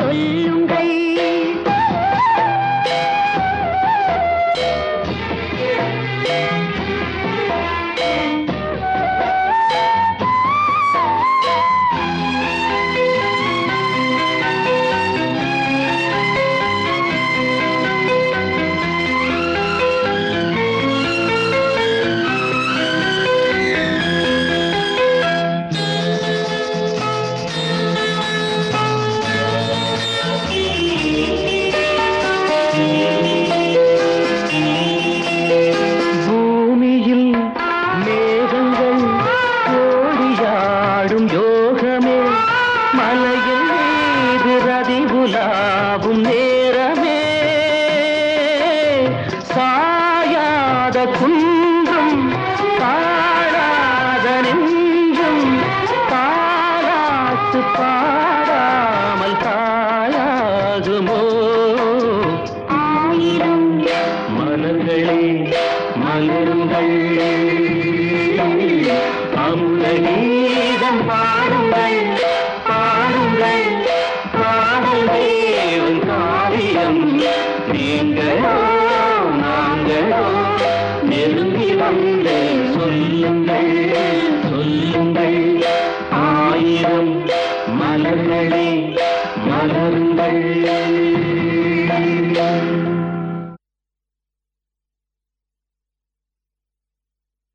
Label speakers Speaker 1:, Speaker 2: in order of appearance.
Speaker 1: சொல்லும் அமுத கீதம் பாடுங்கள் பாடுங்கள். பாடல் தேவன் காரியம் நீங்களோ
Speaker 2: நாங்களோ. நெருங்கி வந்து மலர்களே மலருங்கள்.